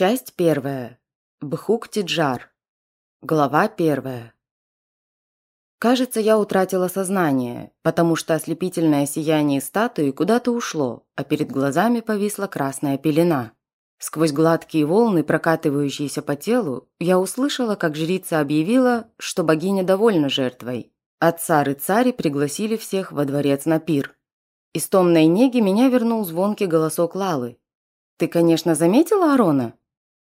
Часть первая. Бхук-Тиджар. Глава первая. Кажется, я утратила сознание, потому что ослепительное сияние статуи куда-то ушло, а перед глазами повисла красная пелена. Сквозь гладкие волны, прокатывающиеся по телу, я услышала, как жрица объявила, что богиня довольна жертвой. Отца и цари пригласили всех во дворец на пир. Из томной неги меня вернул звонкий голосок Лалы. «Ты, конечно, заметила Арона?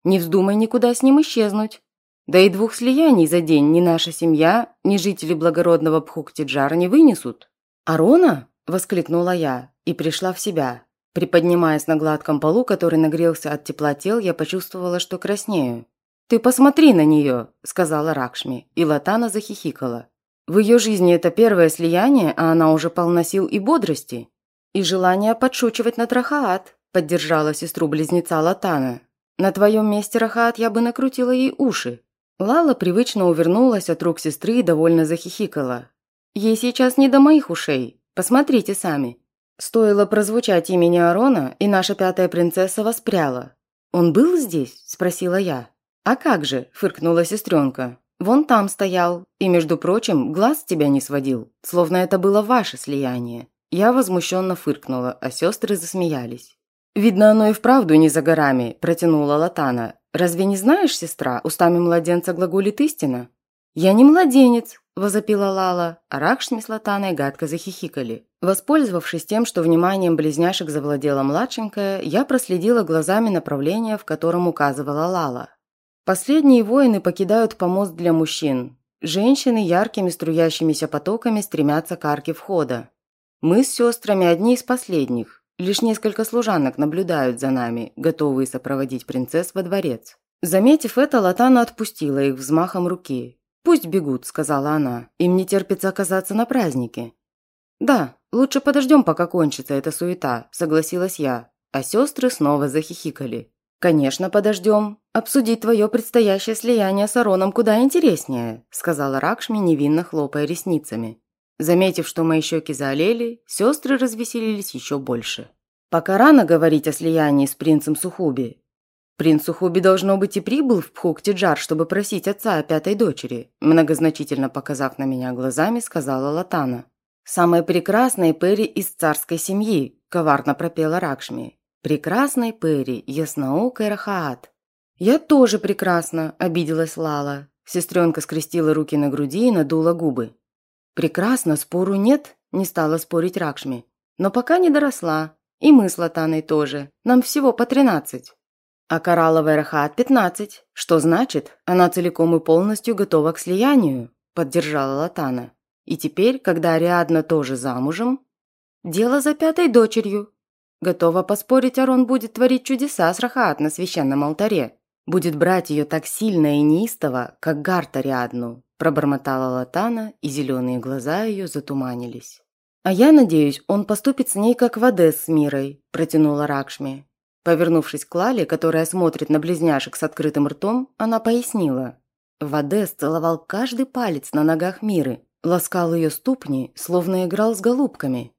Не вздумай никуда с ним исчезнуть. Да и двух слияний за день ни наша семья, ни жители благородного Пхуктиджара не вынесут». «Арона?» – воскликнула я и пришла в себя. Приподнимаясь на гладком полу, который нагрелся от тепла тел, я почувствовала, что краснею. «Ты посмотри на нее», – сказала Ракшми, и Латана захихикала. «В ее жизни это первое слияние, а она уже полна сил и бодрости. И желание подшучивать над Рахаат», поддержала сестру-близнеца Латана. «На твоем месте, Рахат, я бы накрутила ей уши». Лала привычно увернулась от рук сестры и довольно захихикала. «Ей сейчас не до моих ушей. Посмотрите сами». Стоило прозвучать имени Арона, и наша пятая принцесса воспряла. «Он был здесь?» – спросила я. «А как же?» – фыркнула сестренка. «Вон там стоял, и, между прочим, глаз с тебя не сводил, словно это было ваше слияние». Я возмущенно фыркнула, а сестры засмеялись. «Видно, оно и вправду не за горами», – протянула Латана. «Разве не знаешь, сестра, устами младенца глаголит истина?» «Я не младенец», – возопила Лала, а Ракшми с Латаной гадко захихикали. Воспользовавшись тем, что вниманием близняшек завладела младшенькая, я проследила глазами направление, в котором указывала Лала. Последние воины покидают помост для мужчин. Женщины яркими струящимися потоками стремятся к арке входа. Мы с сестрами одни из последних. Лишь несколько служанок наблюдают за нами, готовые сопроводить принцесс во дворец. Заметив это, Латана отпустила их взмахом руки. «Пусть бегут», – сказала она. «Им не терпится оказаться на празднике». «Да, лучше подождем, пока кончится эта суета», – согласилась я. А сестры снова захихикали. «Конечно, подождем. Обсудить твое предстоящее слияние с Ароном куда интереснее», – сказала Ракшми, невинно хлопая ресницами. Заметив, что мои щеки заолели, сестры развеселились еще больше. Пока рано говорить о слиянии с принцем Сухуби. Принц Сухуби, должно быть, и прибыл в Пхуктиджар, чтобы просить отца о пятой дочери, многозначительно показав на меня глазами, сказала Латана. «Самой прекрасной Перри из царской семьи», – коварно пропела Ракшми. «Прекрасной Перри, ясноокой Рахаат». «Я тоже прекрасна», – обиделась Лала. Сестренка скрестила руки на груди и надула губы. «Прекрасно, спору нет», – не стала спорить Ракшми. «Но пока не доросла. И мы с Латаной тоже. Нам всего по тринадцать». А коралловая рахат – пятнадцать. Что значит, она целиком и полностью готова к слиянию, поддержала Латана. И теперь, когда Ариадна тоже замужем, дело за пятой дочерью. Готова поспорить, Арон будет творить чудеса с Рахат на священном алтаре. Будет брать ее так сильно и неистово, как Гарт Ариадну пробормотала Латана, и зеленые глаза ее затуманились. «А я надеюсь, он поступит с ней, как Вадес с Мирой», – протянула Ракшми. Повернувшись к Лале, которая смотрит на близняшек с открытым ртом, она пояснила. Вадес целовал каждый палец на ногах Миры, ласкал ее ступни, словно играл с голубками.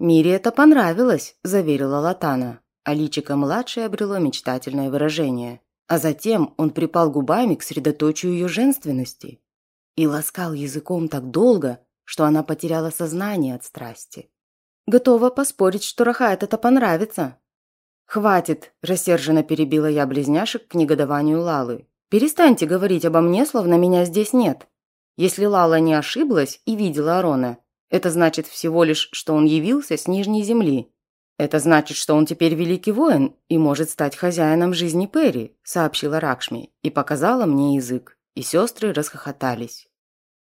«Мире это понравилось», – заверила Латана, а личико младшей обрело мечтательное выражение. А затем он припал губами к средоточию ее женственности и ласкал языком так долго, что она потеряла сознание от страсти. Готова поспорить, что Рахает это понравится. «Хватит!» – рассерженно перебила я близняшек к негодованию Лалы. «Перестаньте говорить обо мне, словно меня здесь нет. Если Лала не ошиблась и видела Арона, это значит всего лишь, что он явился с Нижней Земли. Это значит, что он теперь великий воин и может стать хозяином жизни Перри», – сообщила Ракшми и показала мне язык и сестры расхохотались.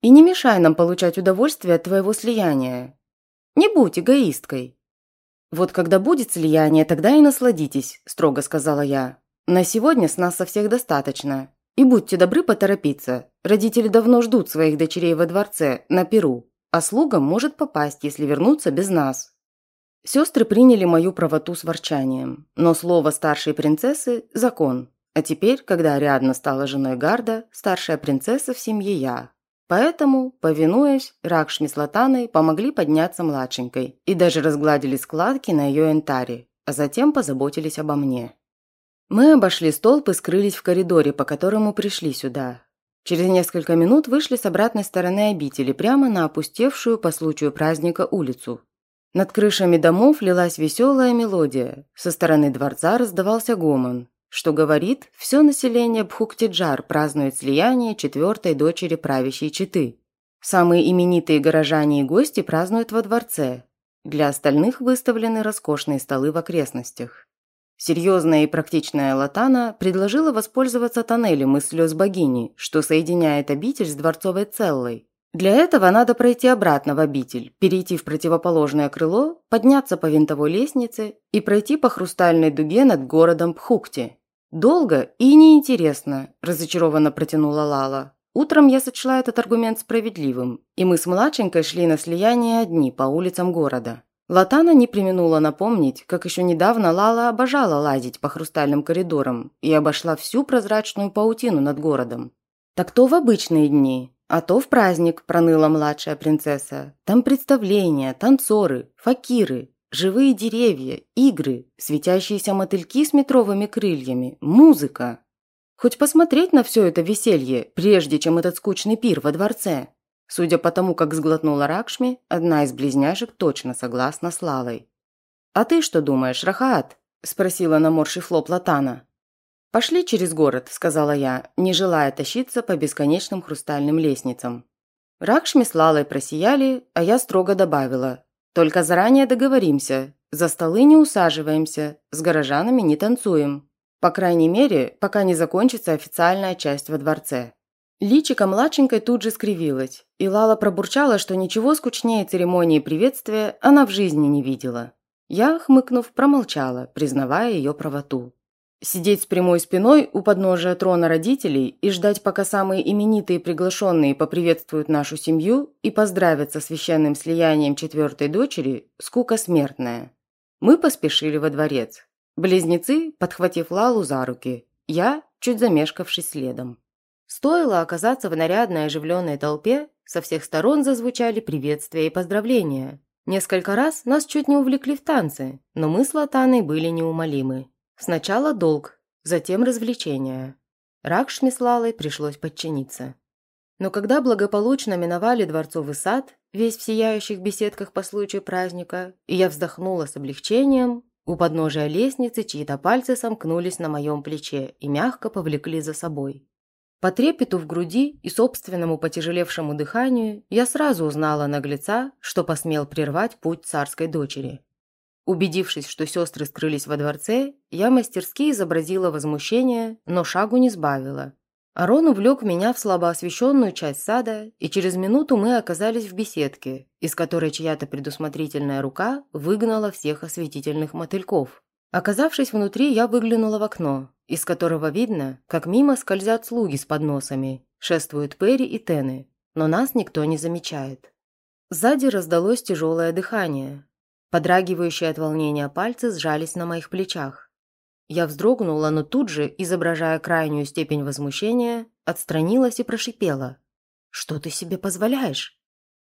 «И не мешай нам получать удовольствие от твоего слияния. Не будь эгоисткой». «Вот когда будет слияние, тогда и насладитесь», – строго сказала я. «На сегодня с нас со всех достаточно. И будьте добры поторопиться. Родители давно ждут своих дочерей во дворце, на Перу, а слугам может попасть, если вернуться без нас». Сестры приняли мою правоту с ворчанием, но слово старшей принцессы – закон, а теперь, когда Ариадна стала женой Гарда, старшая принцесса в семье я. Поэтому, повинуясь, Ракшми с Латаной помогли подняться младшенькой и даже разгладили складки на ее энтаре, а затем позаботились обо мне. Мы обошли столб и скрылись в коридоре, по которому пришли сюда. Через несколько минут вышли с обратной стороны обители, прямо на опустевшую по случаю праздника улицу. Над крышами домов лилась веселая мелодия. Со стороны дворца раздавался гомон, что говорит, все население Бхуктиджар празднует слияние четвертой дочери правящей четы. Самые именитые горожане и гости празднуют во дворце. Для остальных выставлены роскошные столы в окрестностях. Серьезная и практичная Латана предложила воспользоваться тоннелем из слез богини, что соединяет обитель с дворцовой целлой. Для этого надо пройти обратно в обитель, перейти в противоположное крыло, подняться по винтовой лестнице и пройти по хрустальной дуге над городом Пхукти. «Долго и неинтересно», – разочарованно протянула Лала. Утром я сочла этот аргумент справедливым, и мы с младшенькой шли на слияние одни по улицам города. Латана не применула напомнить, как еще недавно Лала обожала лазить по хрустальным коридорам и обошла всю прозрачную паутину над городом. «Так то в обычные дни, а то в праздник», – проныла младшая принцесса. «Там представления, танцоры, факиры, живые деревья, игры, светящиеся мотыльки с метровыми крыльями, музыка. Хоть посмотреть на все это веселье, прежде чем этот скучный пир во дворце». Судя по тому, как сглотнула Ракшми, одна из близняшек точно согласна с Лалой. «А ты что думаешь, Рахаат?» – спросила наморщив лоб Латана. «Пошли через город», – сказала я, не желая тащиться по бесконечным хрустальным лестницам. Ракшми с Лалой просияли, а я строго добавила. «Только заранее договоримся. За столы не усаживаемся, с горожанами не танцуем. По крайней мере, пока не закончится официальная часть во дворце». Личико младшенькой тут же скривилось, и Лала пробурчала, что ничего скучнее церемонии приветствия она в жизни не видела. Я, хмыкнув, промолчала, признавая ее правоту. Сидеть с прямой спиной у подножия трона родителей и ждать, пока самые именитые приглашенные поприветствуют нашу семью и поздравят со священным слиянием четвертой дочери – скука смертная. Мы поспешили во дворец. Близнецы, подхватив Лалу за руки, я, чуть замешкавшись следом. Стоило оказаться в нарядной оживленной толпе, со всех сторон зазвучали приветствия и поздравления. Несколько раз нас чуть не увлекли в танцы, но мы с Латаной были неумолимы. Сначала долг, затем развлечения. Ракшми с Лалой пришлось подчиниться. Но когда благополучно миновали дворцовый сад, весь в сияющих беседках по случаю праздника, и я вздохнула с облегчением, у подножия лестницы чьи-то пальцы сомкнулись на моем плече и мягко повлекли за собой. По трепету в груди и собственному потяжелевшему дыханию я сразу узнала наглеца, что посмел прервать путь царской дочери. Убедившись, что сестры скрылись во дворце, я мастерски изобразила возмущение, но шагу не сбавила. Арон увлек меня в слабо освещенную часть сада, и через минуту мы оказались в беседке, из которой чья-то предусмотрительная рука выгнала всех осветительных мотыльков. Оказавшись внутри, я выглянула в окно из которого видно, как мимо скользят слуги с подносами, шествуют Перри и Тены, но нас никто не замечает. Сзади раздалось тяжелое дыхание. Подрагивающие от волнения пальцы сжались на моих плечах. Я вздрогнула, но тут же, изображая крайнюю степень возмущения, отстранилась и прошипела. «Что ты себе позволяешь?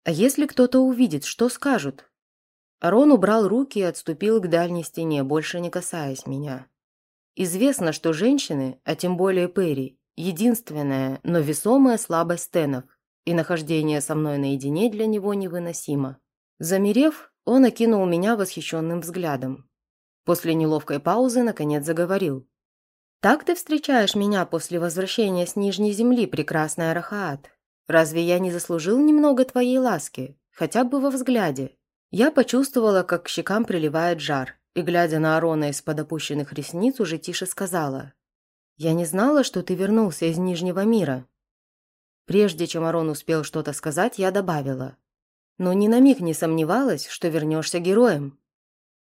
А если кто-то увидит, что скажут?» Арон убрал руки и отступил к дальней стене, больше не касаясь меня. Известно, что женщины, а тем более Перри, единственная, но весомая слабость Тенов, и нахождение со мной наедине для него невыносимо. Замерев, он окинул меня восхищенным взглядом. После неловкой паузы наконец заговорил. «Так ты встречаешь меня после возвращения с Нижней Земли, прекрасная Рахаат? Разве я не заслужил немного твоей ласки, хотя бы во взгляде?» Я почувствовала, как к щекам приливает жар, и, глядя на Арона из-под опущенных ресниц, уже тише сказала. «Я не знала, что ты вернулся из Нижнего мира». Прежде чем Арон успел что-то сказать, я добавила. «Но ни на миг не сомневалась, что вернешься героем».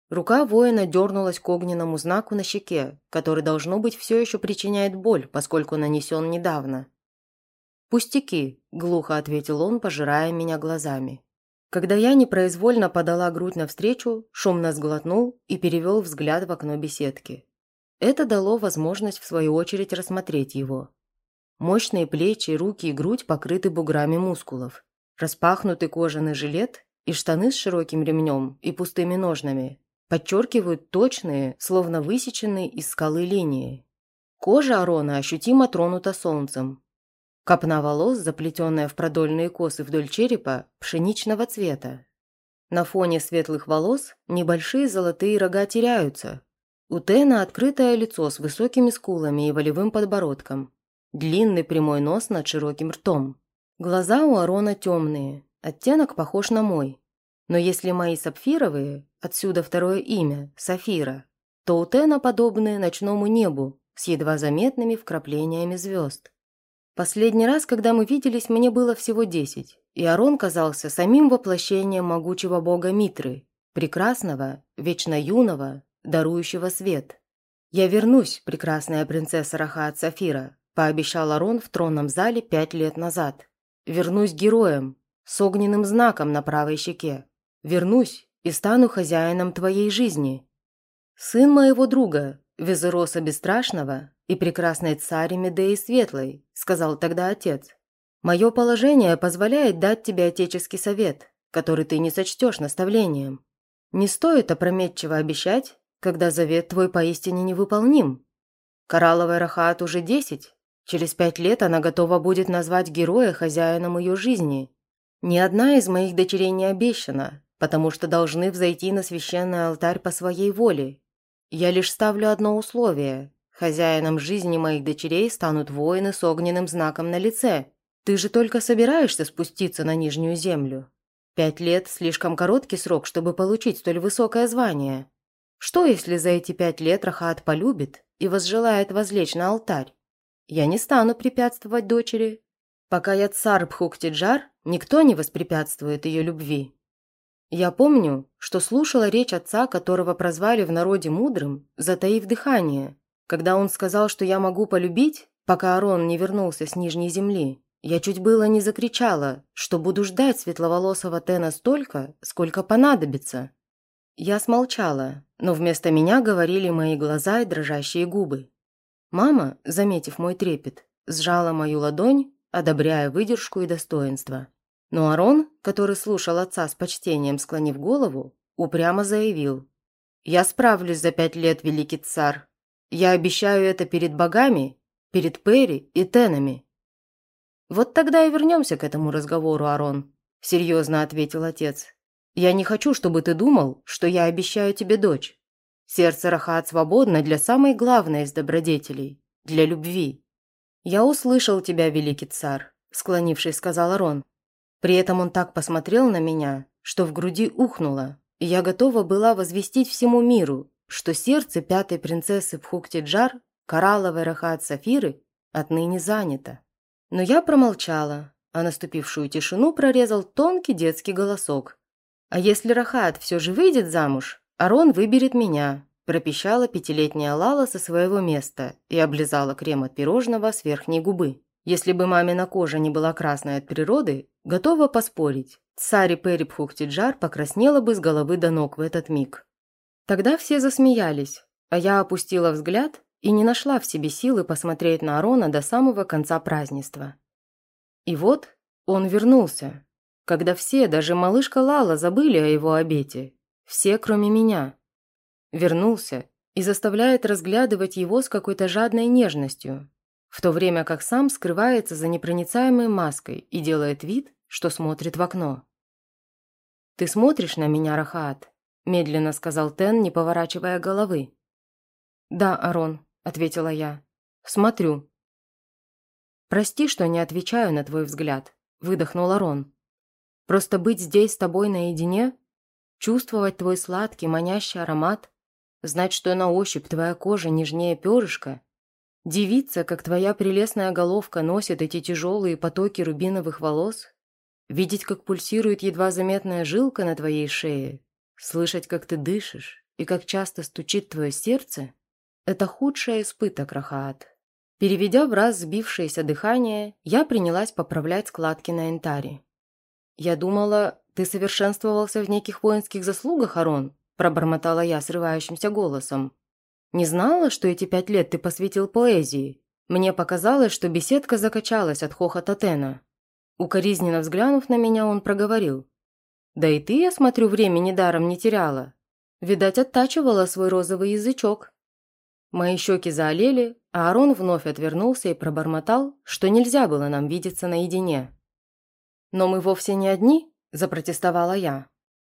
Рука воина дернулась к огненному знаку на щеке, который, должно быть, все еще причиняет боль, поскольку нанесен недавно. «Пустяки», – глухо ответил он, пожирая меня глазами. Когда я непроизвольно подала грудь навстречу, шумно сглотнул и перевел взгляд в окно беседки. Это дало возможность в свою очередь рассмотреть его. Мощные плечи, руки и грудь покрыты буграми мускулов. Распахнутый кожаный жилет и штаны с широким ремнем и пустыми ножнами подчеркивают точные, словно высеченные из скалы линии. Кожа Арона ощутимо тронута солнцем. Копна волос, заплетенная в продольные косы вдоль черепа, пшеничного цвета. На фоне светлых волос небольшие золотые рога теряются. У Тена открытое лицо с высокими скулами и волевым подбородком. Длинный прямой нос над широким ртом. Глаза у Арона темные, оттенок похож на мой. Но если мои сапфировые, отсюда второе имя, Сафира, то у Тена подобные ночному небу с едва заметными вкраплениями звезд. Последний раз, когда мы виделись, мне было всего десять, и Арон казался самим воплощением могучего бога Митры, прекрасного, вечно юного, дарующего свет. «Я вернусь, прекрасная принцесса Рахаат Сафира», пообещал Арон в тронном зале пять лет назад. «Вернусь героем, с огненным знаком на правой щеке. Вернусь и стану хозяином твоей жизни. Сын моего друга, Визероса Бесстрашного, и прекрасной царе Медеи Светлой», – сказал тогда отец. «Мое положение позволяет дать тебе отеческий совет, который ты не сочтешь наставлением. Не стоит опрометчиво обещать, когда завет твой поистине невыполним. Коралловая Рахаат уже десять. Через пять лет она готова будет назвать героя хозяином ее жизни. Ни одна из моих дочерей не обещана, потому что должны взойти на священный алтарь по своей воле. Я лишь ставлю одно условие Хозяином жизни моих дочерей станут воины с огненным знаком на лице. Ты же только собираешься спуститься на Нижнюю Землю. Пять лет – слишком короткий срок, чтобы получить столь высокое звание. Что, если за эти пять лет Рахат полюбит и возжелает возлечь на алтарь? Я не стану препятствовать дочери. Пока я царь Пхуктиджар, никто не воспрепятствует ее любви. Я помню, что слушала речь отца, которого прозвали в народе мудрым, затаив дыхание, когда он сказал, что я могу полюбить, пока Арон не вернулся с Нижней Земли, я чуть было не закричала, что буду ждать светловолосого Тена столько, сколько понадобится. Я смолчала, но вместо меня говорили мои глаза и дрожащие губы. Мама, заметив мой трепет, сжала мою ладонь, одобряя выдержку и достоинство. Но Арон, который слушал отца с почтением, склонив голову, упрямо заявил. «Я справлюсь за пять лет, великий царь. Я обещаю это перед богами, перед Перри и Тенами». «Вот тогда и вернемся к этому разговору, Арон», – серьезно ответил отец. «Я не хочу, чтобы ты думал, что я обещаю тебе дочь. Сердце Рахат свободно для самой главной из добродетелей – для любви». «Я услышал тебя, великий царь», – склонившись, сказал Арон. При этом он так посмотрел на меня, что в груди ухнуло, и я готова была возвестить всему миру, что сердце пятой принцессы Пхуктиджар, коралловой Рахат Сафиры, отныне занято. Но я промолчала, а наступившую тишину прорезал тонкий детский голосок. «А если Рахат все же выйдет замуж, Арон выберет меня», пропищала пятилетняя Лала со своего места и облизала крем от пирожного с верхней губы. Если бы мамина кожа не была красной от природы, готова поспорить, Цари Перри Пхуктиджар покраснела бы с головы до ног в этот миг. Тогда все засмеялись, а я опустила взгляд и не нашла в себе силы посмотреть на Арона до самого конца празднества. И вот он вернулся, когда все, даже малышка Лала, забыли о его обете. Все, кроме меня. Вернулся и заставляет разглядывать его с какой-то жадной нежностью, в то время как сам скрывается за непроницаемой маской и делает вид, что смотрит в окно. «Ты смотришь на меня, Рахаат?» медленно сказал Тен, не поворачивая головы. «Да, Арон», – ответила я. «Смотрю». «Прости, что не отвечаю на твой взгляд», – выдохнул Арон. «Просто быть здесь с тобой наедине, чувствовать твой сладкий, манящий аромат, знать, что на ощупь твоя кожа нежнее перышка, дивиться, как твоя прелестная головка носит эти тяжелые потоки рубиновых волос, видеть, как пульсирует едва заметная жилка на твоей шее, Слышать, как ты дышишь и как часто стучит твое сердце – это худший испыток, Рахаат. Переведя в раз сбившееся дыхание, я принялась поправлять складки на янтаре. «Я думала, ты совершенствовался в неких воинских заслугах, Арон?» – пробормотала я срывающимся голосом. «Не знала, что эти пять лет ты посвятил поэзии. Мне показалось, что беседка закачалась от хохота Тена». Укоризненно взглянув на меня, он проговорил. Да и ты, я смотрю, времени даром не теряла. Видать, оттачивала свой розовый язычок. Мои щеки заолели, а Арон вновь отвернулся и пробормотал, что нельзя было нам видеться наедине. «Но мы вовсе не одни», – запротестовала я.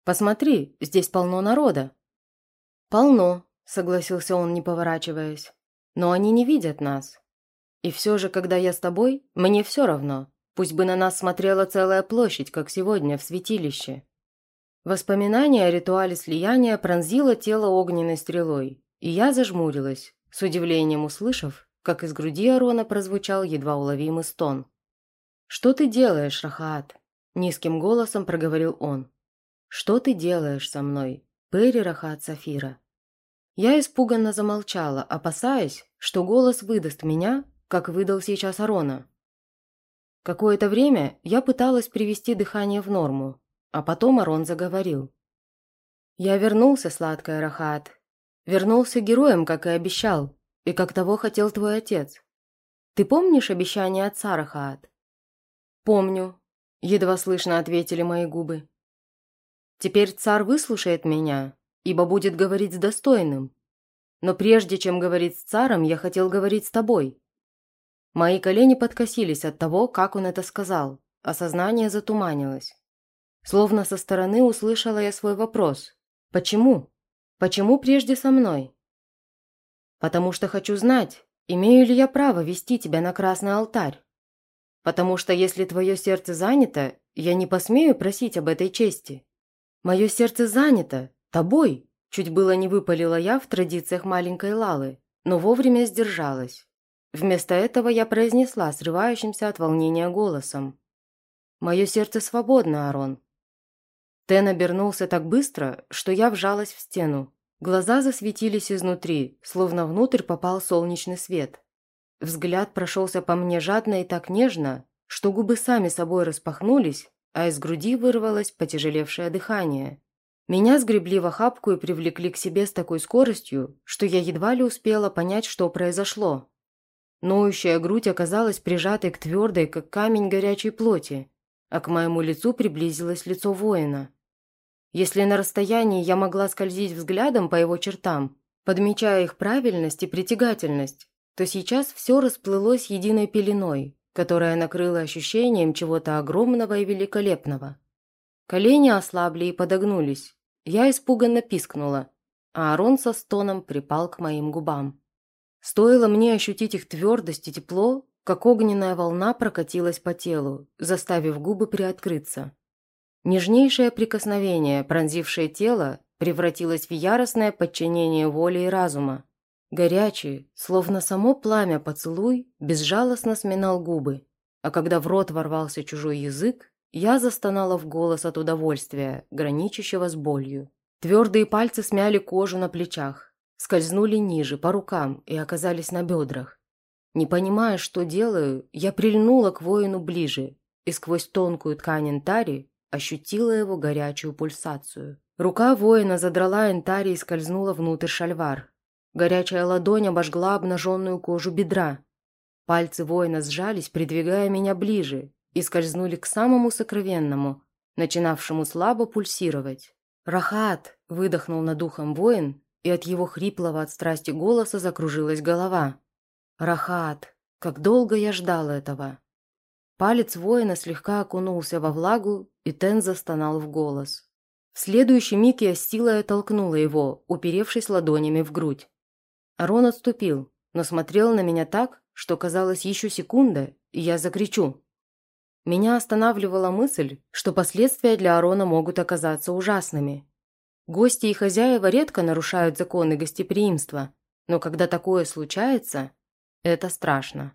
«Посмотри, здесь полно народа». «Полно», – согласился он, не поворачиваясь. «Но они не видят нас. И все же, когда я с тобой, мне все равно. Пусть бы на нас смотрела целая площадь, как сегодня в святилище». Воспоминание о ритуале слияния пронзило тело огненной стрелой, и я зажмурилась, с удивлением услышав, как из груди Арона прозвучал едва уловимый стон. «Что ты делаешь, Рахаат?» – низким голосом проговорил он. «Что ты делаешь со мной, Перри Рахаат Сафира?» Я испуганно замолчала, опасаясь, что голос выдаст меня, как выдал сейчас Арона. Какое-то время я пыталась привести дыхание в норму, а потом Арон заговорил. «Я вернулся, сладкая Рахаат. Вернулся героем, как и обещал, и как того хотел твой отец. Ты помнишь обещание отца, Рахаат?» «Помню», – едва слышно ответили мои губы. «Теперь царь выслушает меня, ибо будет говорить с достойным. Но прежде чем говорить с царом, я хотел говорить с тобой». Мои колени подкосились от того, как он это сказал, а сознание затуманилось. Словно со стороны услышала я свой вопрос. «Почему? Почему прежде со мной?» «Потому что хочу знать, имею ли я право вести тебя на красный алтарь. Потому что если твое сердце занято, я не посмею просить об этой чести. Мое сердце занято, тобой, чуть было не выпалила я в традициях маленькой Лалы, но вовремя сдержалась. Вместо этого я произнесла срывающимся от волнения голосом. «Мое сердце свободно, Арон». Тен обернулся так быстро, что я вжалась в стену. Глаза засветились изнутри, словно внутрь попал солнечный свет. Взгляд прошелся по мне жадно и так нежно, что губы сами собой распахнулись, а из груди вырвалось потяжелевшее дыхание. Меня сгребли в охапку и привлекли к себе с такой скоростью, что я едва ли успела понять, что произошло. Ноющая грудь оказалась прижатой к твердой, как камень горячей плоти, а к моему лицу приблизилось лицо воина. Если на расстоянии я могла скользить взглядом по его чертам, подмечая их правильность и притягательность, то сейчас все расплылось единой пеленой, которая накрыла ощущением чего-то огромного и великолепного. Колени ослабли и подогнулись. Я испуганно пискнула, а Арон со стоном припал к моим губам. Стоило мне ощутить их твердость и тепло, как огненная волна прокатилась по телу, заставив губы приоткрыться. Нежнейшее прикосновение, пронзившее тело, превратилось в яростное подчинение воли и разума. Горячий, словно само пламя поцелуй, безжалостно сминал губы, а когда в рот ворвался чужой язык, я застонала в голос от удовольствия, граничащего с болью. Твердые пальцы смяли кожу на плечах, скользнули ниже, по рукам и оказались на бедрах. Не понимая, что делаю, я прильнула к воину ближе и сквозь тонкую ткань энтари ощутила его горячую пульсацию. Рука воина задрала энтари и скользнула внутрь шальвар, Горячая ладонь обожгла обнаженную кожу бедра. Пальцы воина сжались, придвигая меня ближе, и скользнули к самому сокровенному, начинавшему слабо пульсировать. «Рахат!» – выдохнул над ухом воин, и от его хриплого от страсти голоса закружилась голова. «Рахат! Как долго я ждал этого!» Палец воина слегка окунулся во влагу, и Тен застонал в голос. В следующий миг я силой оттолкнула его, уперевшись ладонями в грудь. Арон отступил, но смотрел на меня так, что казалось еще секунда, и я закричу. Меня останавливала мысль, что последствия для Арона могут оказаться ужасными. Гости и хозяева редко нарушают законы гостеприимства, но когда такое случается, это страшно.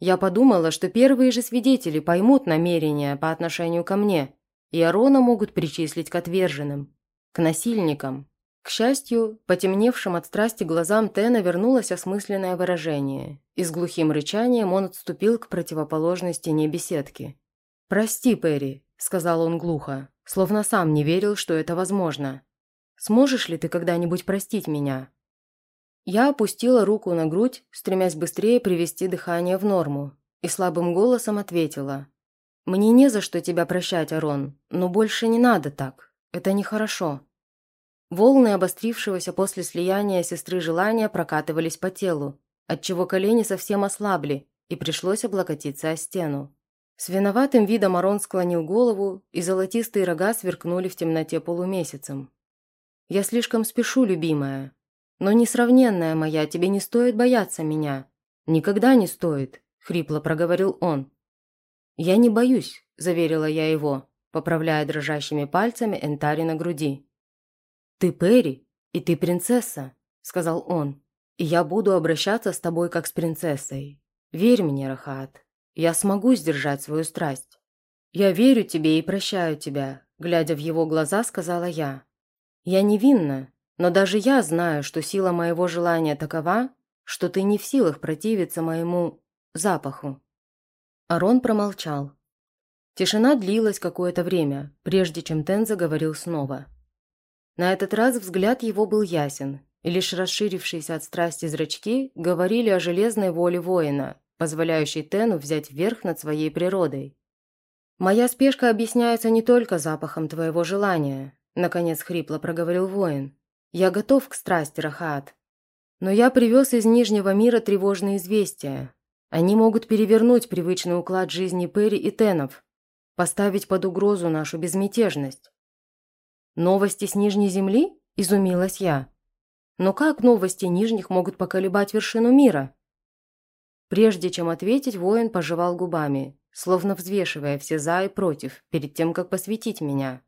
Я подумала, что первые же свидетели поймут намерения по отношению ко мне, и Арона могут причислить к отверженным, к насильникам. К счастью, потемневшим от страсти глазам Тена вернулось осмысленное выражение, и с глухим рычанием он отступил к противоположной стене беседки. «Прости, Перри», – сказал он глухо, словно сам не верил, что это возможно. «Сможешь ли ты когда-нибудь простить меня?» Я опустила руку на грудь, стремясь быстрее привести дыхание в норму, и слабым голосом ответила. «Мне не за что тебя прощать, Арон, но больше не надо так. Это нехорошо». Волны обострившегося после слияния сестры желания прокатывались по телу, отчего колени совсем ослабли, и пришлось облокотиться о стену. С виноватым видом Арон склонил голову, и золотистые рога сверкнули в темноте полумесяцем. «Я слишком спешу, любимая. Но несравненная моя, тебе не стоит бояться меня. Никогда не стоит», – хрипло проговорил он. «Я не боюсь», – заверила я его, поправляя дрожащими пальцами Энтари на груди. «Ты Перри, и ты принцесса», – сказал он. «И я буду обращаться с тобой как с принцессой. Верь мне, Рахат, я смогу сдержать свою страсть. Я верю тебе и прощаю тебя», – глядя в его глаза, сказала я. «Я невинна, но даже я знаю, что сила моего желания такова, что ты не в силах противиться моему запаху». Арон промолчал. Тишина длилась какое-то время, прежде чем Тен заговорил снова. На этот раз взгляд его был ясен, и лишь расширившиеся от страсти зрачки говорили о железной воле воина, позволяющей Тену взять верх над своей природой. «Моя спешка объясняется не только запахом твоего желания», наконец хрипло проговорил воин. «Я готов к страсти, Рахат. Но я привез из Нижнего мира тревожные известия. Они могут перевернуть привычный уклад жизни Перри и Тенов, поставить под угрозу нашу безмятежность. «Новости с Нижней Земли?» – изумилась я. «Но как новости Нижних могут поколебать вершину мира?» Прежде чем ответить, воин пожевал губами, словно взвешивая все «за» и «против», перед тем, как посвятить меня.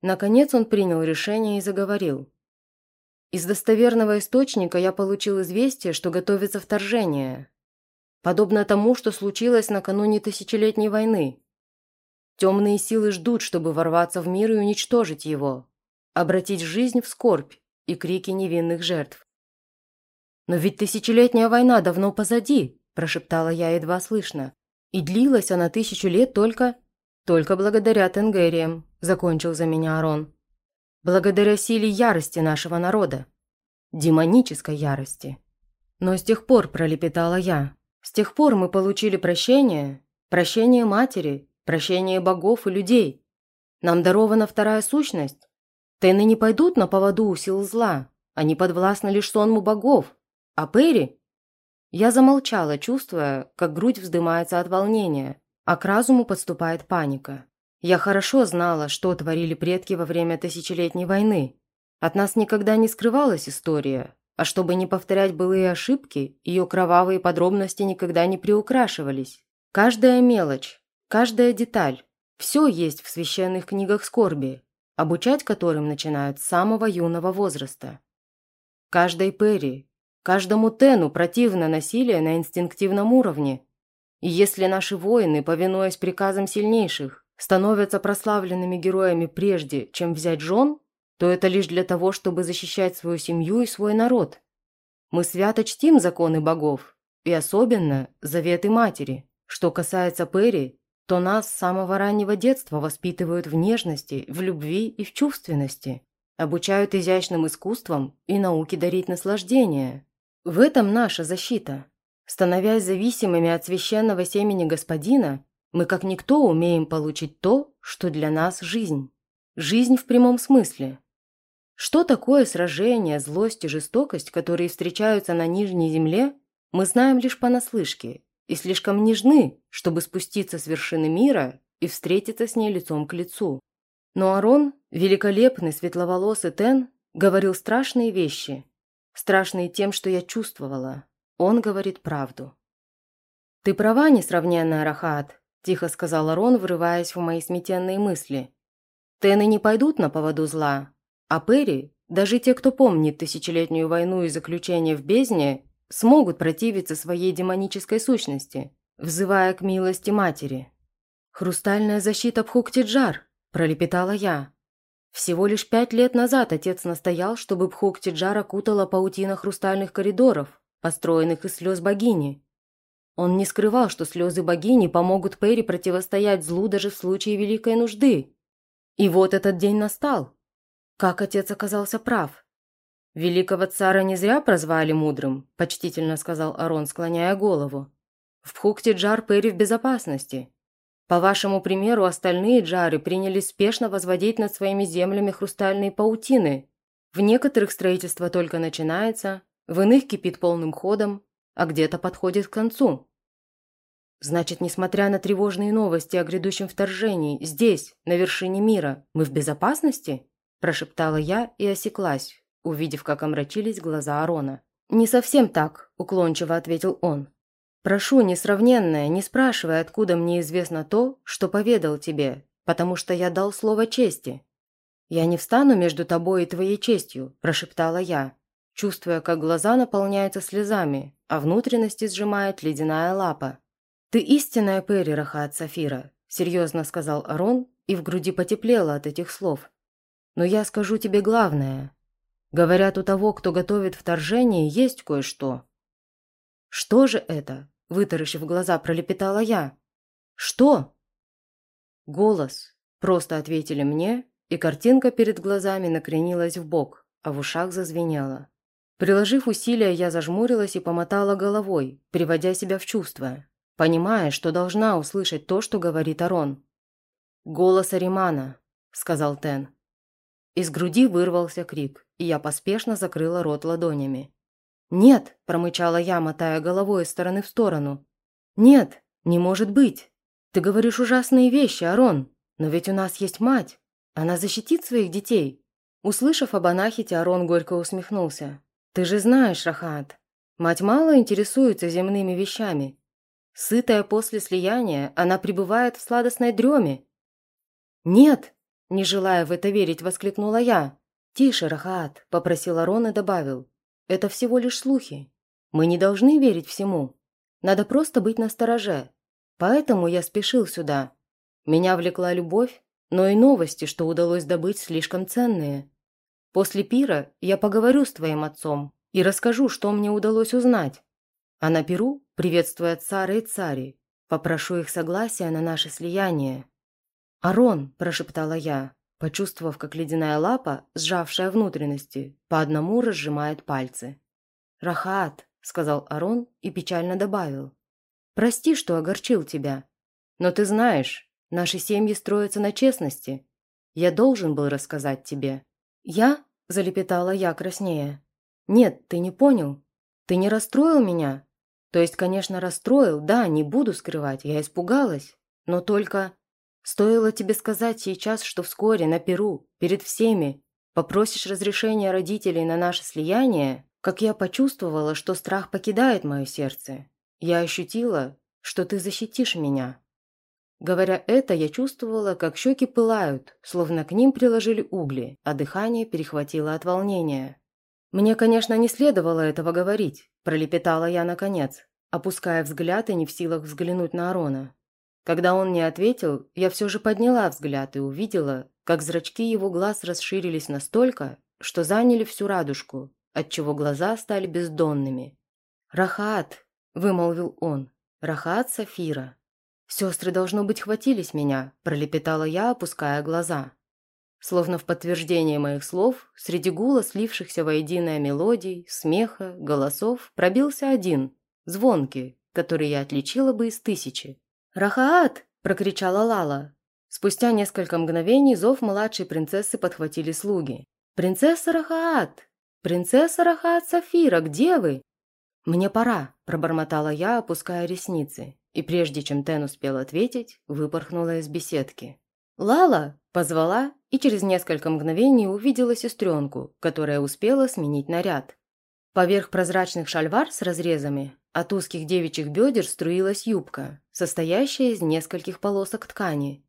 Наконец он принял решение и заговорил. «Из достоверного источника я получил известие, что готовится вторжение. Подобно тому, что случилось накануне Тысячелетней войны. Темные силы ждут, чтобы ворваться в мир и уничтожить его обратить жизнь в скорбь и крики невинных жертв. «Но ведь тысячелетняя война давно позади», – прошептала я едва слышно. «И длилась она тысячу лет только...» «Только благодаря Тенгериям», – закончил за меня Арон. «Благодаря силе ярости нашего народа. Демонической ярости. Но с тех пор, пролепетала я, с тех пор мы получили прощение, прощение матери, прощение богов и людей. Нам дарована вторая сущность, Тены не пойдут на поводу у сил зла. Они подвластны лишь сонму богов. А Перри? Я замолчала, чувствуя, как грудь вздымается от волнения, а к разуму подступает паника. Я хорошо знала, что творили предки во время Тысячелетней войны. От нас никогда не скрывалась история, а чтобы не повторять былые ошибки, ее кровавые подробности никогда не приукрашивались. Каждая мелочь, каждая деталь – все есть в священных книгах скорби, обучать которым начинают с самого юного возраста. Каждой Перри, каждому Тену противно насилие на инстинктивном уровне. И если наши воины, повинуясь приказам сильнейших, становятся прославленными героями прежде, чем взять жен, то это лишь для того, чтобы защищать свою семью и свой народ. Мы свято чтим законы богов, и особенно заветы матери. Что касается Перри, то нас с самого раннего детства воспитывают в нежности, в любви и в чувственности, обучают изящным искусствам и науке дарить наслаждение. В этом наша защита. Становясь зависимыми от священного семени Господина, мы как никто умеем получить то, что для нас жизнь. Жизнь в прямом смысле. Что такое сражение, злость и жестокость, которые встречаются на Нижней Земле, мы знаем лишь понаслышке и слишком нежны, чтобы спуститься с вершины мира и встретиться с ней лицом к лицу. Но Арон, великолепный светловолосый Тен, говорил страшные вещи, страшные тем, что я чувствовала. Он говорит правду. «Ты права, несравненная Рахат», – тихо сказал Арон, врываясь в мои сметенные мысли. «Тены не пойдут на поводу зла, а Перри, даже те, кто помнит тысячелетнюю войну и заключение в бездне, смогут противиться своей демонической сущности, взывая к милости матери. «Хрустальная защита Пхуктиджар», – пролепетала я. Всего лишь пять лет назад отец настоял, чтобы Пхуктиджар окутала паутина хрустальных коридоров, построенных из слез богини. Он не скрывал, что слезы богини помогут Перри противостоять злу даже в случае великой нужды. И вот этот день настал. Как отец оказался прав. «Великого цара не зря прозвали мудрым», – почтительно сказал Арон, склоняя голову. «В Пхукте Джар Перри в безопасности. По вашему примеру, остальные джары приняли спешно возводить над своими землями хрустальные паутины, В некоторых строительство только начинается, в иных кипит полным ходом, а где-то подходит к концу. Значит, несмотря на тревожные новости о грядущем вторжении, здесь, на вершине мира, мы в безопасности? Прошептала я и осеклась, увидев, как омрачились глаза Арона. «Не совсем так», – уклончиво ответил он. «Прошу, несравненное, не спрашивай, откуда мне известно то, что поведал тебе, потому что я дал слово чести». «Я не встану между тобой и твоей честью», – прошептала я, чувствуя, как глаза наполняются слезами, а внутренности сжимает ледяная лапа. «Ты истинная Перри, Рахат Сафира», – серьезно сказал Арон, и в груди потеплело от этих слов. «Но я скажу тебе главное. Говорят, у того, кто готовит вторжение, есть кое-что». «Что же это?» – вытаращив глаза, пролепетала я. «Что?» «Голос», – просто ответили мне, и картинка перед глазами накренилась в бок, а в ушах зазвенела. Приложив усилия, я зажмурилась и помотала головой, приводя себя в чувство, понимая, что должна услышать то, что говорит Арон. «Голос Аримана», – сказал Тен. Из груди вырвался крик, и я поспешно закрыла рот ладонями. «Нет!» – промычала я, мотая головой из стороны в сторону. «Нет, не может быть! Ты говоришь ужасные вещи, Арон, но ведь у нас есть мать. Она защитит своих детей!» Услышав об Анахите, Арон горько усмехнулся. «Ты же знаешь, Рахат, мать мало интересуется земными вещами. Сытая после слияния, она пребывает в сладостной дреме». «Нет!» – не желая в это верить, воскликнула я. «Тише, Рахат», – попросил Арон и добавил. «Это всего лишь слухи. Мы не должны верить всему. Надо просто быть настороже. Поэтому я спешил сюда. Меня влекла любовь, но и новости, что удалось добыть, слишком ценные. После пира я поговорю с твоим отцом и расскажу, что мне удалось узнать. А на пиру, приветствуя царя и цари, попрошу их согласия на наше слияние». «Арон», – прошептала я, почувствовав, как ледяная лапа, сжавшая внутренности, по одному разжимает пальцы. «Рахат», – сказал Арон и печально добавил. «Прости, что огорчил тебя. Но ты знаешь, наши семьи строятся на честности. Я должен был рассказать тебе. «Я?» – залепетала я краснее. «Нет, ты не понял. Ты не расстроил меня? То есть, конечно, расстроил, да, не буду скрывать, я испугалась. Но только... Стоило тебе сказать сейчас, что вскоре на Перу, перед всеми, попросишь разрешения родителей на наше слияние, как я почувствовала, что страх покидает мое сердце. Я ощутила, что ты защитишь меня. Говоря это, я чувствовала, как щеки пылают, словно к ним приложили угли, а дыхание перехватило от волнения. «Мне, конечно, не следовало этого говорить», – пролепетала я наконец, опуская взгляд и не в силах взглянуть на Арона. Когда он не ответил, я все же подняла взгляд и увидела, как зрачки его глаз расширились настолько, что заняли всю радужку, отчего глаза стали бездонными. «Рахат!» – вымолвил он. «Рахат Сафира!» «Сестры, должно быть, хватились меня», – пролепетала я, опуская глаза. Словно в подтверждение моих слов, среди гула слившихся воедино мелодий, смеха, голосов, пробился один, звонкий, который я отличила бы из тысячи. «Рахаат!» – прокричала Лала. Спустя несколько мгновений зов младшей принцессы подхватили слуги. «Принцесса Рахаат! Принцесса Рахаат Сафира, где вы?» «Мне пора», – пробормотала я, опуская ресницы и прежде чем Тен успел ответить, выпорхнула из беседки. «Лала!» – позвала и через несколько мгновений увидела сестренку, которая успела сменить наряд. Поверх прозрачных шальвар с разрезами от узких девичьих бедер струилась юбка, состоящая из нескольких полосок ткани.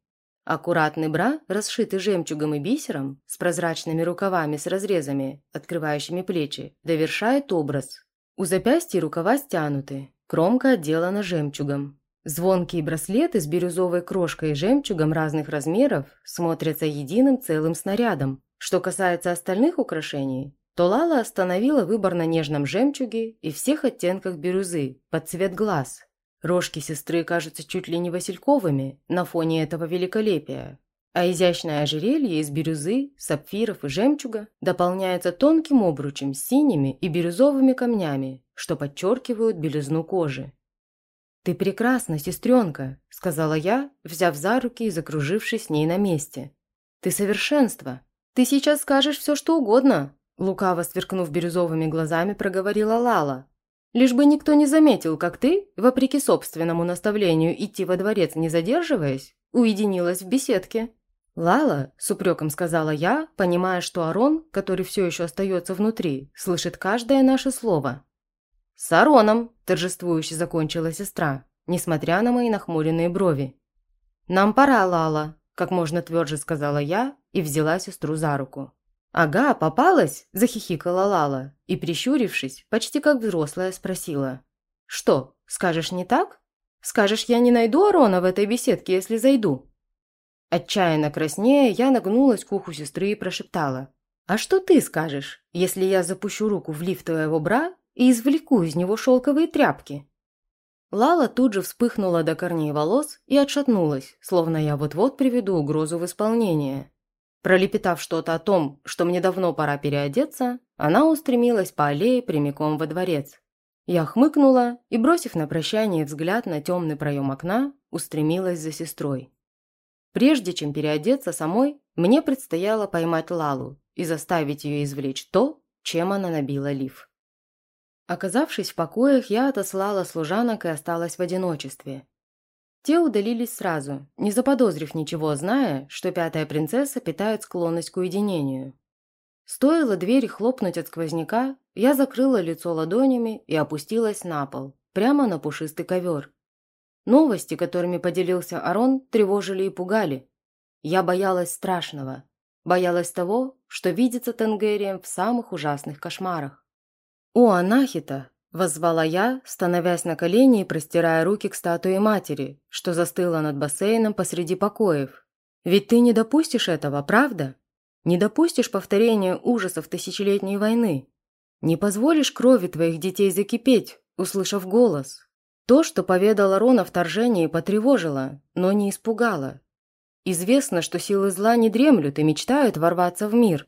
Аккуратный бра, расшитый жемчугом и бисером, с прозрачными рукавами с разрезами, открывающими плечи, довершает образ. У запястья рукава стянуты, Кромка отделана жемчугом. Звонкие браслеты с бирюзовой крошкой и жемчугом разных размеров смотрятся единым целым снарядом. Что касается остальных украшений, то Лала остановила выбор на нежном жемчуге и всех оттенках бирюзы под цвет глаз. Рожки сестры кажутся чуть ли не васильковыми на фоне этого великолепия, а изящное ожерелье из бирюзы, сапфиров и жемчуга дополняется тонким обручем с синими и бирюзовыми камнями, что подчеркивают белизну кожи. «Ты прекрасна, сестренка», – сказала я, взяв за руки и закружившись с ней на месте. «Ты совершенство. Ты сейчас скажешь все, что угодно, Лукаво сверкнув бирюзовыми глазами, проговорила Лала. «Лишь бы никто не заметил, как ты, вопреки собственному наставлению идти во дворец не задерживаясь, уединилась в беседке». «Лала», – с упреком сказала я, понимая, что Арон, который все еще остается внутри, слышит каждое наше слово. «С Ароном», – торжествующе закончила сестра, несмотря на мои нахмуренные брови. «Нам пора, Лала», – как можно тверже сказала я и взяла сестру за руку. «Ага, попалась?» – захихикала Лала и, прищурившись, почти как взрослая, спросила. «Что, скажешь не так? Скажешь, я не найду Арона в этой беседке, если зайду?» Отчаянно краснея, я нагнулась к уху сестры и прошептала. «А что ты скажешь, если я запущу руку в лифт твоего бра и извлеку из него шелковые тряпки?» Лала тут же вспыхнула до корней волос и отшатнулась, словно я вот-вот приведу угрозу в исполнение. Пролепетав что-то о том, что мне давно пора переодеться, она устремилась по аллее прямиком во дворец. Я хмыкнула и, бросив на прощание взгляд на темный проем окна, устремилась за сестрой. Прежде чем переодеться самой, мне предстояло поймать Лалу и заставить ее извлечь то, чем она набила лиф. Оказавшись в покоях, я отослала служанок и осталась в одиночестве. Те удалились сразу, не заподозрив ничего, зная, что пятая принцесса питает склонность к уединению. Стоило двери хлопнуть от сквозняка, я закрыла лицо ладонями и опустилась на пол, прямо на пушистый ковер. Новости, которыми поделился Арон, тревожили и пугали. Я боялась страшного, боялась того, что видится Тенгерием в самых ужасных кошмарах. «О, Анахита!» Воззвала я, становясь на колени и простирая руки к статуе матери, что застыла над бассейном посреди покоев. «Ведь ты не допустишь этого, правда? Не допустишь повторения ужасов тысячелетней войны. Не позволишь крови твоих детей закипеть, услышав голос. То, что поведала Рона вторжении, потревожило, но не испугало. Известно, что силы зла не дремлют и мечтают ворваться в мир,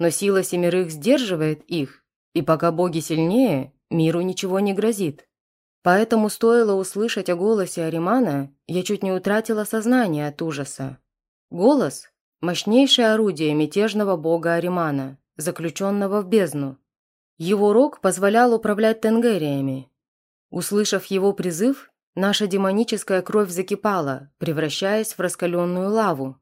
но сила семерых сдерживает их, и пока боги сильнее, миру ничего не грозит. Поэтому стоило услышать о голосе Аримана, я чуть не утратила сознание от ужаса. Голос – мощнейшее орудие мятежного бога Аримана, заключенного в бездну. Его рог позволял управлять тенгериями. Услышав его призыв, наша демоническая кровь закипала, превращаясь в раскаленную лаву.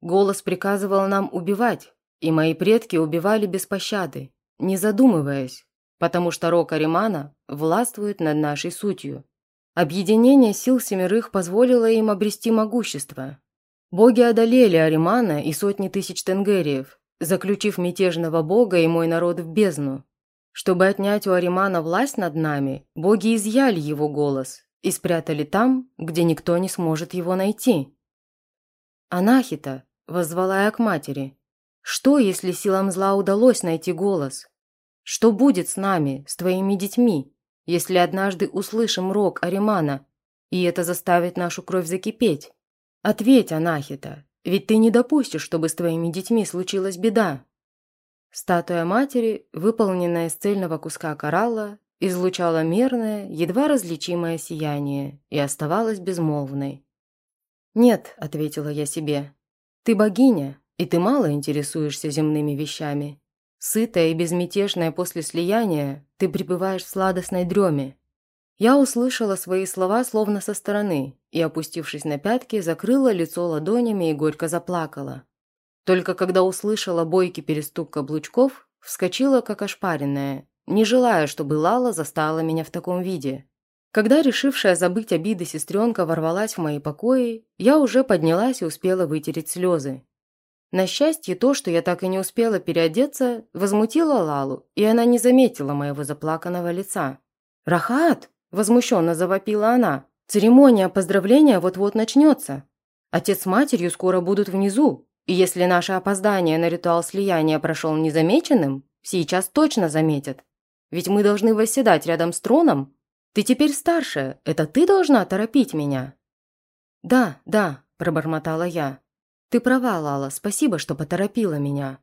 Голос приказывал нам убивать, и мои предки убивали без пощады, не задумываясь, потому что рок Аримана властвует над нашей сутью. Объединение сил семерых позволило им обрести могущество. Боги одолели Аримана и сотни тысяч тенгериев, заключив мятежного бога и мой народ в бездну. Чтобы отнять у Аримана власть над нами, боги изъяли его голос и спрятали там, где никто не сможет его найти. «Анахита», – воззвала я к матери, – «что, если силам зла удалось найти голос? Что будет с нами, с твоими детьми, если однажды услышим рок Аримана, и это заставит нашу кровь закипеть? Ответь, Анахита, ведь ты не допустишь, чтобы с твоими детьми случилась беда. Статуя матери, выполненная из цельного куска коралла, излучала мерное, едва различимое сияние и оставалась безмолвной. «Нет», – ответила я себе, – «ты богиня, и ты мало интересуешься земными вещами. Сытая и безмятежная после слияния, ты пребываешь в сладостной дреме. Я услышала свои слова словно со стороны и, опустившись на пятки, закрыла лицо ладонями и горько заплакала. Только когда услышала бойкий перестук каблучков, вскочила как ошпаренная, не желая, чтобы Лала застала меня в таком виде. Когда решившая забыть обиды сестренка ворвалась в мои покои, я уже поднялась и успела вытереть слезы. На счастье, то, что я так и не успела переодеться, возмутило Лалу, и она не заметила моего заплаканного лица. «Рахат!» – возмущенно завопила она. «Церемония поздравления вот-вот начнется. Отец с матерью скоро будут внизу, и если наше опоздание на ритуал слияния прошел незамеченным, сейчас точно заметят. Ведь мы должны восседать рядом с троном. Ты теперь старшая, это ты должна торопить меня». «Да, да», – пробормотала я. «Ты права, Лала, спасибо, что поторопила меня».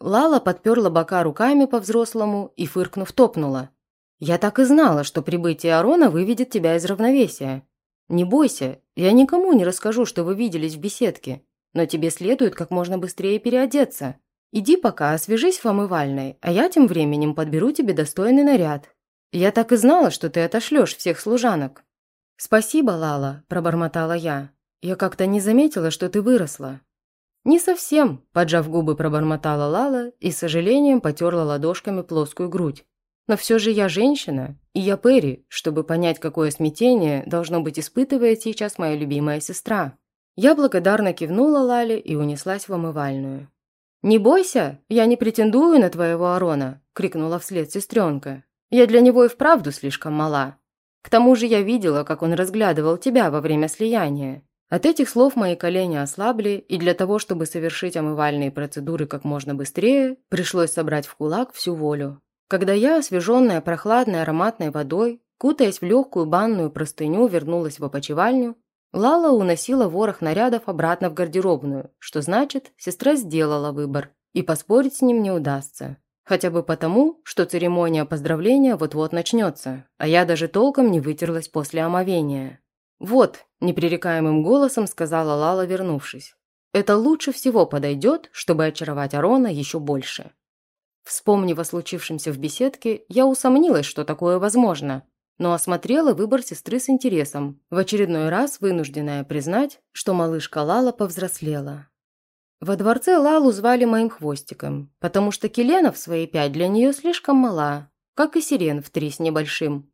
Лала подперла бока руками по-взрослому и, фыркнув, топнула. «Я так и знала, что прибытие Арона выведет тебя из равновесия. Не бойся, я никому не расскажу, что вы виделись в беседке, но тебе следует как можно быстрее переодеться. Иди пока, освежись в омывальной, а я тем временем подберу тебе достойный наряд. Я так и знала, что ты отошлешь всех служанок». «Спасибо, Лала», – пробормотала я. «Я как-то не заметила, что ты выросла». «Не совсем», – поджав губы, пробормотала Лала и с сожалением потерла ладошками плоскую грудь. «Но все же я женщина, и я Перри, чтобы понять, какое смятение должно быть испытывает сейчас моя любимая сестра». Я благодарно кивнула Лале и унеслась в омывальную. «Не бойся, я не претендую на твоего Арона», – крикнула вслед сестренка. «Я для него и вправду слишком мала. К тому же я видела, как он разглядывал тебя во время слияния. От этих слов мои колени ослабли, и для того, чтобы совершить омывальные процедуры как можно быстрее, пришлось собрать в кулак всю волю. Когда я, освеженная прохладной ароматной водой, кутаясь в легкую банную простыню, вернулась в опочивальню, Лала уносила ворох нарядов обратно в гардеробную, что значит, сестра сделала выбор, и поспорить с ним не удастся. Хотя бы потому, что церемония поздравления вот-вот начнется, а я даже толком не вытерлась после омовения. «Вот», – непререкаемым голосом сказала Лала, вернувшись, «это лучше всего подойдет, чтобы очаровать Арона еще больше». Вспомнив о случившемся в беседке, я усомнилась, что такое возможно, но осмотрела выбор сестры с интересом, в очередной раз вынужденная признать, что малышка Лала повзрослела. Во дворце Лалу звали моим хвостиком, потому что Келена в свои пять для нее слишком мала, как и Сирен в три с небольшим.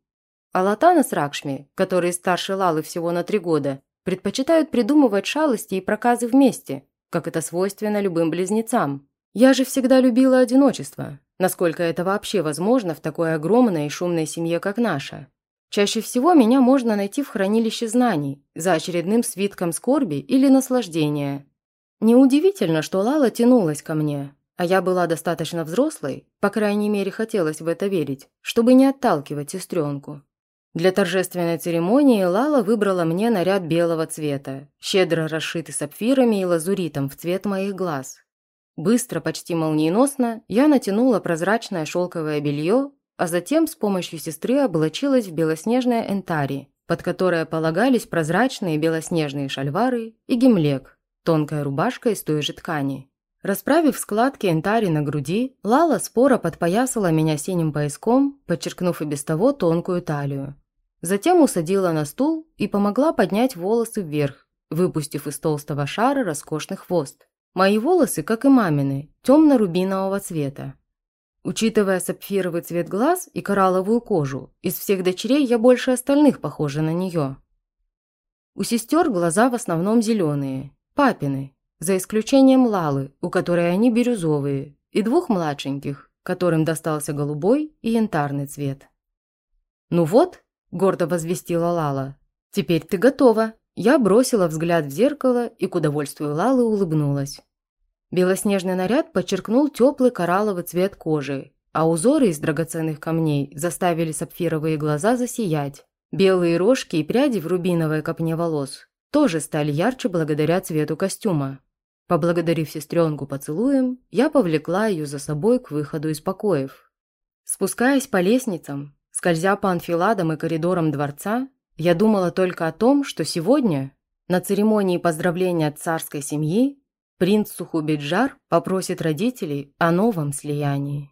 А Латана с Ракшми, которые старше Лалы всего на три года, предпочитают придумывать шалости и проказы вместе, как это свойственно любым близнецам. Я же всегда любила одиночество, насколько это вообще возможно в такой огромной и шумной семье, как наша. Чаще всего меня можно найти в хранилище знаний, за очередным свитком скорби или наслаждения, Неудивительно, что Лала тянулась ко мне, а я была достаточно взрослой, по крайней мере хотелось в это верить, чтобы не отталкивать сестренку. Для торжественной церемонии Лала выбрала мне наряд белого цвета, щедро расшитый сапфирами и лазуритом в цвет моих глаз. Быстро, почти молниеносно, я натянула прозрачное шелковое белье, а затем с помощью сестры облачилась в белоснежное энтари, под которое полагались прозрачные белоснежные шальвары и гимлек, Тонкая рубашка из той же ткани. Расправив складки энтари на груди, Лала споро подпоясала меня синим пояском, подчеркнув и без того тонкую талию. Затем усадила на стул и помогла поднять волосы вверх, выпустив из толстого шара роскошный хвост. Мои волосы, как и мамины, темно-рубинового цвета. Учитывая сапфировый цвет глаз и коралловую кожу, из всех дочерей я больше остальных похожа на нее. У сестер глаза в основном зеленые, Папины, за исключением Лалы, у которой они бирюзовые, и двух младшеньких, которым достался голубой и янтарный цвет. «Ну вот», – гордо возвестила Лала, – «теперь ты готова». Я бросила взгляд в зеркало и к удовольствию Лалы улыбнулась. Белоснежный наряд подчеркнул теплый коралловый цвет кожи, а узоры из драгоценных камней заставили сапфировые глаза засиять. Белые рожки и пряди в рубиновой копне волос тоже стали ярче благодаря цвету костюма. Поблагодарив сестренку поцелуем, я повлекла ее за собой к выходу из покоев. Спускаясь по лестницам, скользя по анфиладам и коридорам дворца, я думала только о том, что сегодня, на церемонии поздравления царской семьи, принц Сухубиджар попросит родителей о новом слиянии.